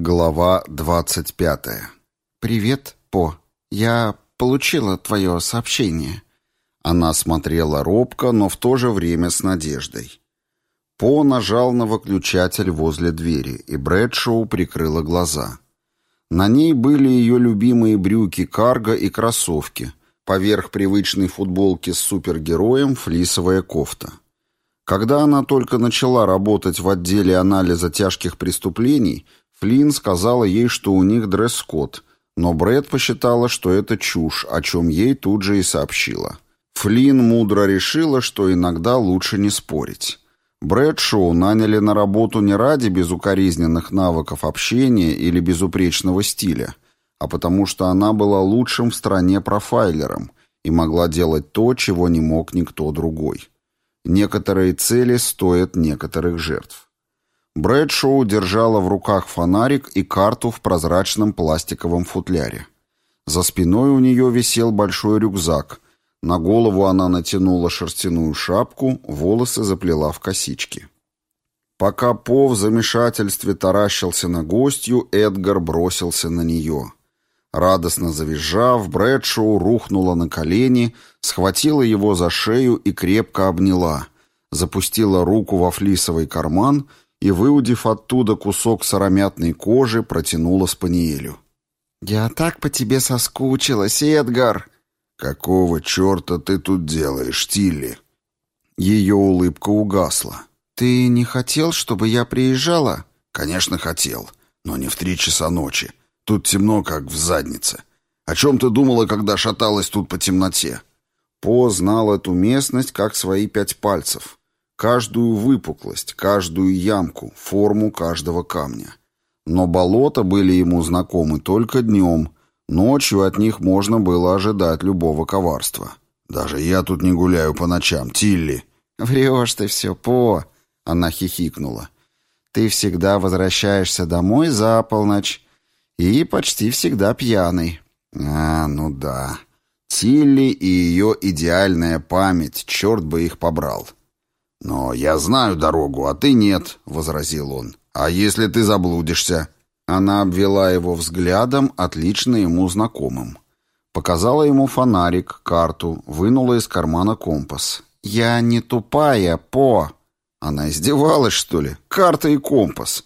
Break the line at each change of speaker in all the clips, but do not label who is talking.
Глава двадцать пятая.
«Привет, По. Я получила твое сообщение».
Она смотрела робко, но в то же время с надеждой. По нажал на выключатель возле двери, и Брэдшоу прикрыла глаза. На ней были ее любимые брюки карго и кроссовки, поверх привычной футболки с супергероем флисовая кофта. Когда она только начала работать в отделе анализа тяжких преступлений, Флинн сказала ей, что у них дресс-код, но Брэд посчитала, что это чушь, о чем ей тут же и сообщила. Флинн мудро решила, что иногда лучше не спорить. Брэдшоу наняли на работу не ради безукоризненных навыков общения или безупречного стиля, а потому что она была лучшим в стране профайлером и могла делать то, чего не мог никто другой. Некоторые цели стоят некоторых жертв. Брэдшоу держала в руках фонарик и карту в прозрачном пластиковом футляре. За спиной у нее висел большой рюкзак. На голову она натянула шерстяную шапку, волосы заплела в косички. Пока По в замешательстве таращился на гостью, Эдгар бросился на нее. Радостно завизжав, Брэдшоу рухнула на колени, схватила его за шею и крепко обняла, запустила руку во флисовый карман — и, выудив оттуда кусок сыромятной кожи, протянула Спаниелю.
«Я так по тебе соскучилась, Эдгар!»
«Какого черта ты тут делаешь, Тилли?» Ее улыбка угасла.
«Ты не хотел, чтобы я приезжала?»
«Конечно, хотел, но не в три часа ночи. Тут темно, как в заднице. О чем ты думала, когда шаталась тут по темноте?» По знал эту местность, как свои пять пальцев каждую выпуклость, каждую ямку, форму каждого камня. Но болота были ему знакомы только днем, ночью от них можно было ожидать любого коварства. «Даже я тут не гуляю по ночам, Тилли!»
«Врешь ты все, По!» — она хихикнула. «Ты всегда возвращаешься домой за полночь и почти всегда пьяный».
«А, ну да. Тилли и ее идеальная память, черт бы их побрал». «Но я знаю дорогу, а ты нет», — возразил он. «А если ты заблудишься?» Она обвела его взглядом, отлично ему знакомым. Показала ему фонарик, карту, вынула из кармана компас.
«Я не тупая, По!»
Она издевалась, что ли? Карта и компас.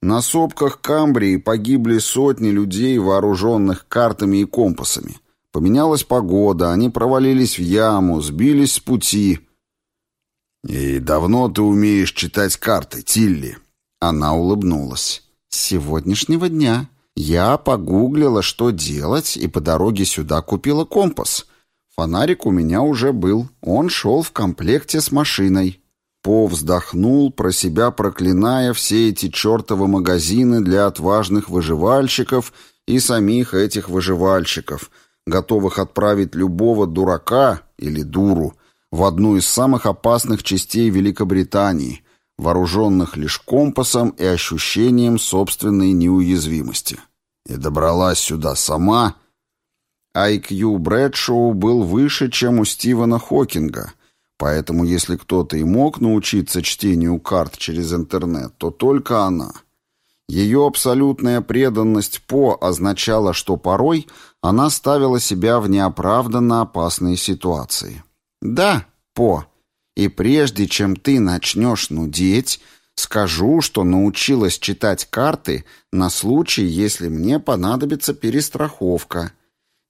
На сопках Камбрии погибли сотни людей, вооруженных картами и компасами. Поменялась погода, они провалились в яму, сбились с пути — «И давно ты умеешь читать карты, Тилли?»
Она улыбнулась. «С сегодняшнего дня. Я погуглила, что делать, и по дороге сюда купила компас. Фонарик у меня уже был. Он шел в комплекте с машиной».
По вздохнул, про себя проклиная все эти чертовы магазины для отважных выживальщиков и самих этих выживальщиков, готовых отправить любого дурака или дуру в одну из самых опасных частей Великобритании, вооруженных лишь компасом и ощущением собственной неуязвимости. И добралась сюда сама. IQ Брэдшоу был выше, чем у Стивена Хокинга, поэтому если кто-то и мог научиться чтению карт через интернет, то только она. Ее абсолютная преданность По означала, что порой она ставила себя в неоправданно опасные ситуации.
«Да, По, и прежде чем ты начнешь нудеть, скажу, что научилась читать карты на случай, если мне понадобится перестраховка.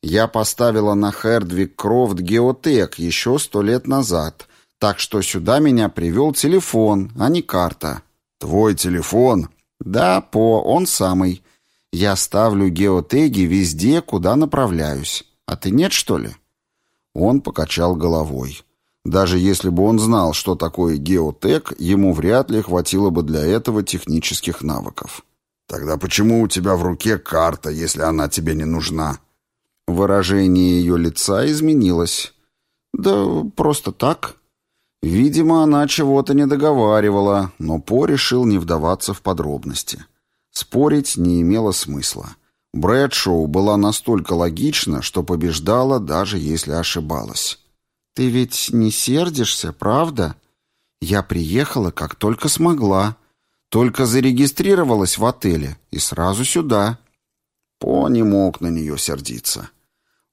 Я поставила на Хердвик Крофт Геотек еще сто лет назад, так что сюда меня привел телефон, а не карта».
«Твой телефон?»
«Да, По, он самый. Я ставлю геотеги везде, куда направляюсь. А ты нет, что ли?»
Он покачал головой. Даже если бы он знал, что такое геотек, ему вряд ли хватило бы для этого технических навыков. «Тогда почему у тебя в руке карта, если она тебе не нужна?»
Выражение ее лица изменилось. «Да просто так». Видимо, она чего-то не договаривала, но По решил не вдаваться в подробности. Спорить не имело смысла. Брэдшоу была настолько логична, что побеждала, даже если ошибалась. «Ты ведь не сердишься, правда? Я приехала, как только смогла. Только зарегистрировалась в отеле и сразу сюда.
По не мог на нее сердиться.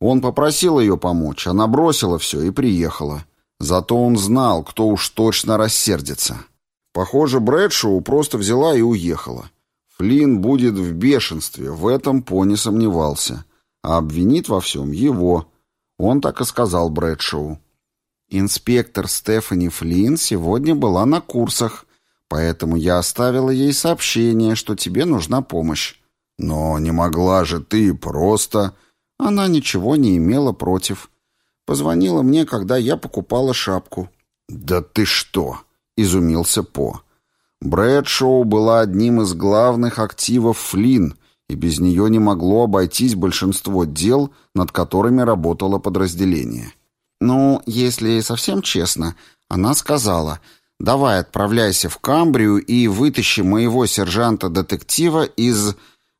Он попросил ее помочь, она бросила все и приехала. Зато он знал, кто уж точно рассердится. Похоже, Брэдшоу просто взяла и уехала. Флинн будет в бешенстве, в этом По не сомневался. А обвинит во всем его. Он так и сказал Брэдшоу.
Инспектор Стефани Флинн сегодня была на курсах, поэтому я оставила ей сообщение, что тебе нужна помощь.
Но не могла же ты просто...
Она ничего не имела против. Позвонила мне, когда я покупала шапку.
«Да ты что!» — изумился По. Брэдшоу была одним из главных активов Флинн, и без нее не могло обойтись большинство дел, над которыми работало подразделение.
Ну, если совсем честно, она сказала, давай отправляйся в Камбрию и вытащи моего сержанта-детектива из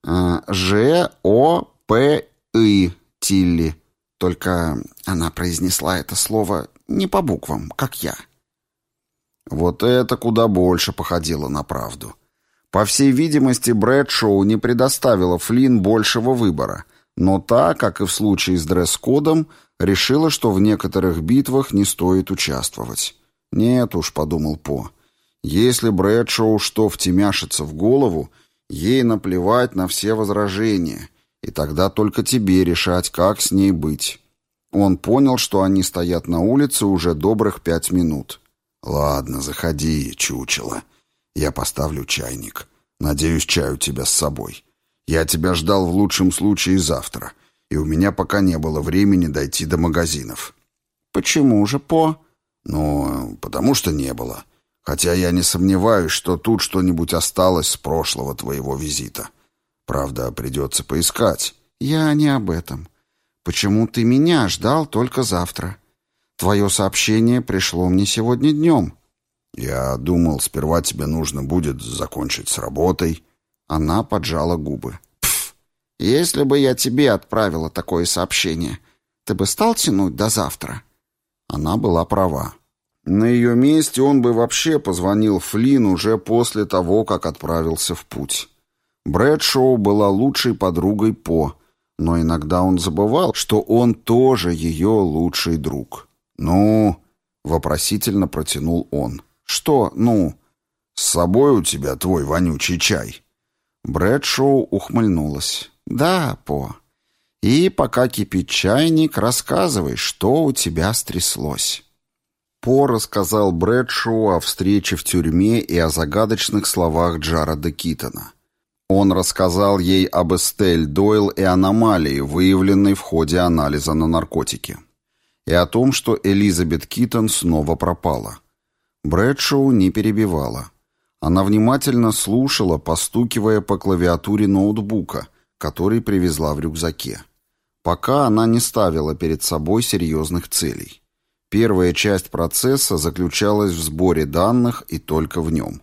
э, Ж-О-П-И, Тилли. Только она произнесла это слово не по буквам, как я.
Вот это куда больше походило на правду. По всей видимости, Брэдшоу не предоставила Флинн большего выбора, но та, как и в случае с дресс-кодом, решила, что в некоторых битвах не стоит участвовать. «Нет уж», — подумал По, — «если Брэдшоу что втемяшится в голову, ей наплевать на все возражения, и тогда только тебе решать, как с ней быть». Он понял, что они стоят на улице уже добрых пять минут. «Ладно, заходи, чучело. Я поставлю чайник. Надеюсь, чай у тебя с собой. Я тебя ждал в лучшем случае завтра и у меня пока не было времени дойти до магазинов.
Почему же, По?
Ну, потому что не было. Хотя я не сомневаюсь, что тут что-нибудь осталось с прошлого твоего визита. Правда, придется поискать.
Я не об этом. Почему ты меня ждал только завтра? Твое сообщение пришло мне сегодня днем.
Я думал, сперва тебе нужно будет закончить с работой.
Она поджала губы. Если бы я тебе отправила такое сообщение, ты бы стал тянуть до завтра?»
Она была права. На ее месте он бы вообще позвонил Флин уже после того, как отправился в путь. Брэдшоу была лучшей подругой По, но иногда он забывал, что он тоже ее лучший друг. «Ну?» — вопросительно протянул он.
«Что «ну?»
«С собой у тебя твой вонючий чай?»
Брэдшоу ухмыльнулась. «Да, По. И пока кипит чайник, рассказывай, что у тебя стряслось».
По рассказал Брэдшоу о встрече в тюрьме и о загадочных словах Джареда Китона. Он рассказал ей об Эстель Дойл и аномалии, выявленной в ходе анализа на наркотики. И о том, что Элизабет Китон снова пропала. Брэдшоу не перебивала. Она внимательно слушала, постукивая по клавиатуре ноутбука – который привезла в рюкзаке. Пока она не ставила перед собой серьезных целей. Первая часть процесса заключалась в сборе данных и только в нем.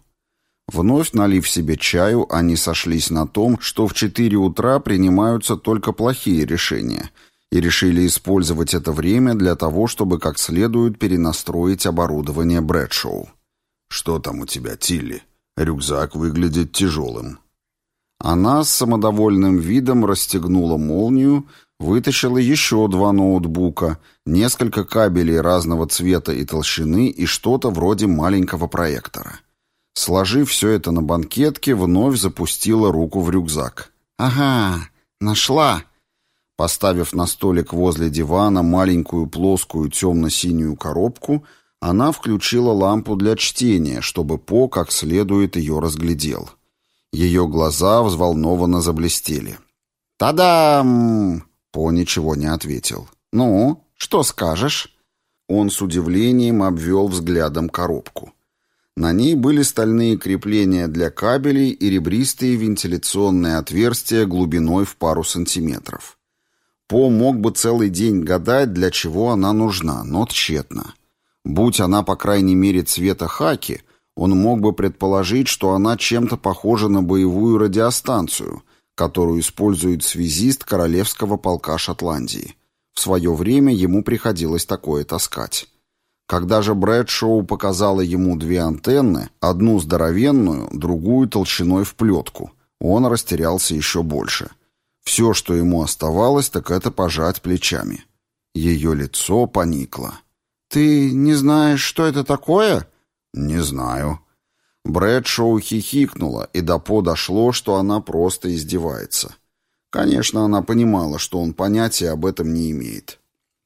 Вновь налив себе чаю, они сошлись на том, что в 4 утра принимаются только плохие решения, и решили использовать это время для того, чтобы как следует перенастроить оборудование Брэдшоу. «Что там у тебя, Тилли? Рюкзак выглядит тяжелым», она с самодовольным видом расстегнула молнию, вытащила еще два ноутбука, несколько кабелей разного цвета и толщины и что-то вроде маленького проектора. Сложив все это на банкетке, вновь запустила руку в рюкзак.
«Ага, нашла!»
Поставив на столик возле дивана маленькую плоскую темно-синюю коробку, она включила лампу для чтения, чтобы По как следует ее разглядел. Ее глаза взволнованно заблестели.
«Та-дам!»
По ничего не ответил.
«Ну, что скажешь?»
Он с удивлением обвел взглядом коробку. На ней были стальные крепления для кабелей и ребристые вентиляционные отверстия глубиной в пару сантиметров. По мог бы целый день гадать, для чего она нужна, но тщетно. Будь она, по крайней мере, цвета хаки, он мог бы предположить, что она чем-то похожа на боевую радиостанцию, которую использует связист Королевского полка Шотландии. В свое время ему приходилось такое таскать. Когда же Брэдшоу показала ему две антенны, одну здоровенную, другую толщиной в плетку, он растерялся еще больше. Все, что ему оставалось, так это пожать плечами. Ее лицо поникло. «Ты не знаешь, что это такое?» «Не знаю». Брэдшоу хихикнула, и до подошло, что она просто издевается. Конечно, она понимала, что он понятия об этом не имеет.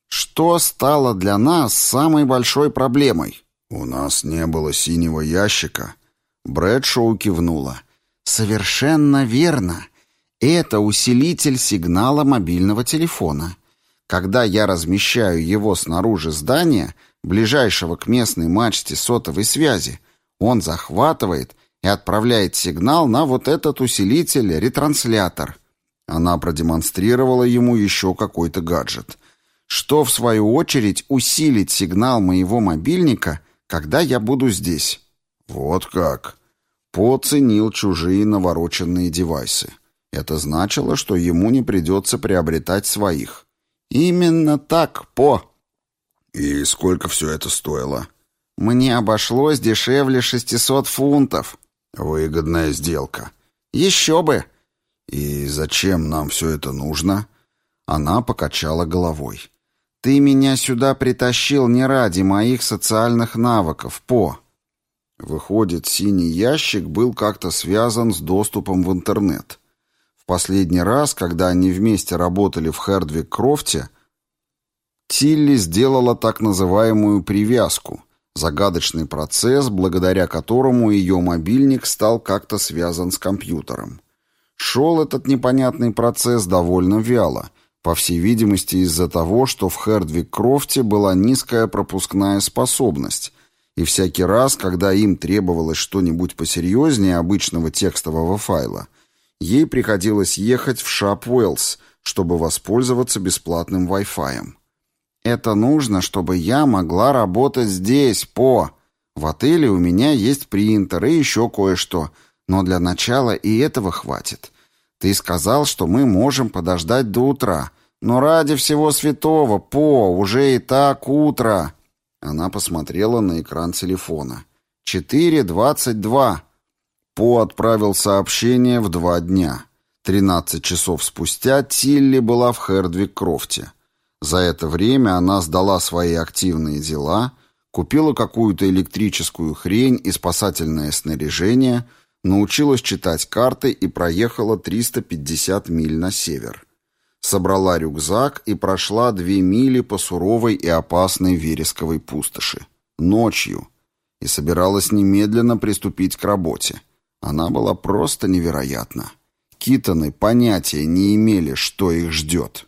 Что стало для нас самой большой проблемой? У нас не было синего ящика. Брэдшоу кивнула. Совершенно верно. Это усилитель сигнала мобильного телефона. Когда я размещаю его снаружи здания, ближайшего к местной мачте сотовой связи, он захватывает и отправляет сигнал на вот этот усилитель-ретранслятор. Она продемонстрировала ему еще какой-то гаджет что, в свою очередь, усилит сигнал моего мобильника, когда я буду здесь. Вот как. По ценил чужие навороченные девайсы. Это значило, что ему не придется приобретать своих. Именно так, По. И сколько все это стоило? Мне обошлось дешевле 600 фунтов. Выгодная сделка. Еще бы. И зачем нам все это нужно? Она покачала головой. Ты меня сюда притащил не ради моих социальных навыков, По. Выходит, синий ящик был как-то связан с доступом в интернет. Последний раз, когда они вместе работали в Хердвик-Крофте, Тилли сделала так называемую привязку, загадочный процесс, благодаря которому ее мобильник стал как-то связан с компьютером. Шел этот непонятный процесс довольно вяло – по всей видимости, из-за того, что в Хердвик-Крофте была низкая пропускная способность, и всякий раз, когда им требовалось что-нибудь посерьезнее обычного текстового файла, ей приходилось ехать в Шап-Уэллс, чтобы воспользоваться бесплатным Wi-Fi. «Это нужно, чтобы я могла работать здесь, по...» В отеле у меня есть принтер и еще кое-что, но для начала и этого хватит. Ты сказал, что мы можем подождать до утра. Но ради всего святого, По, уже и так утро. Она посмотрела на экран телефона. Четыре двадцать два. По отправил сообщение в два дня. Тринадцать часов спустя Тилли была в Хердвик-Крофте. За это время она сдала свои активные дела, купила какую-то электрическую хрень и спасательное снаряжение — научилась читать карты и проехала 350 миль на север. Собрала рюкзак и прошла две мили по суровой и опасной вересковой пустоши. Ночью. И собиралась немедленно приступить к работе. Она была просто невероятна. Китаны понятия не имели, что их ждет.